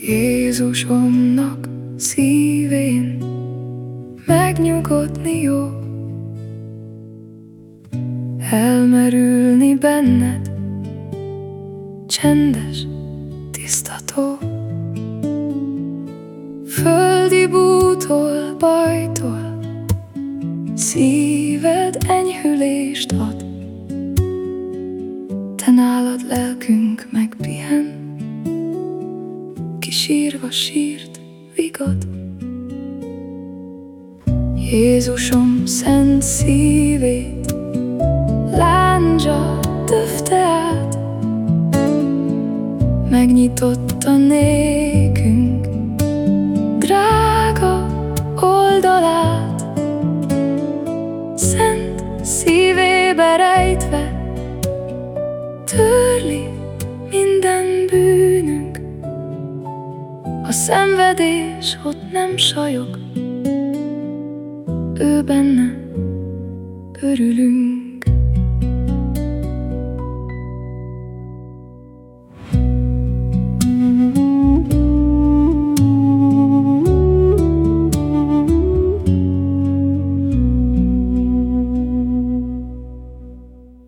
Jézusomnak szívén megnyugodni jó, elmerülni benned, csendes, tisztató. Földi bútól, bajtól, szíved enyhülést ad, te nálad lelkünk megpihen, kisírva sírt vigad. Jézusom szent szívét lándzsa döfte át, megnyitotta nékünk drága oldalát. Szent szívébe rejtve a szenvedés ott nem sajog, ő benne örülünk.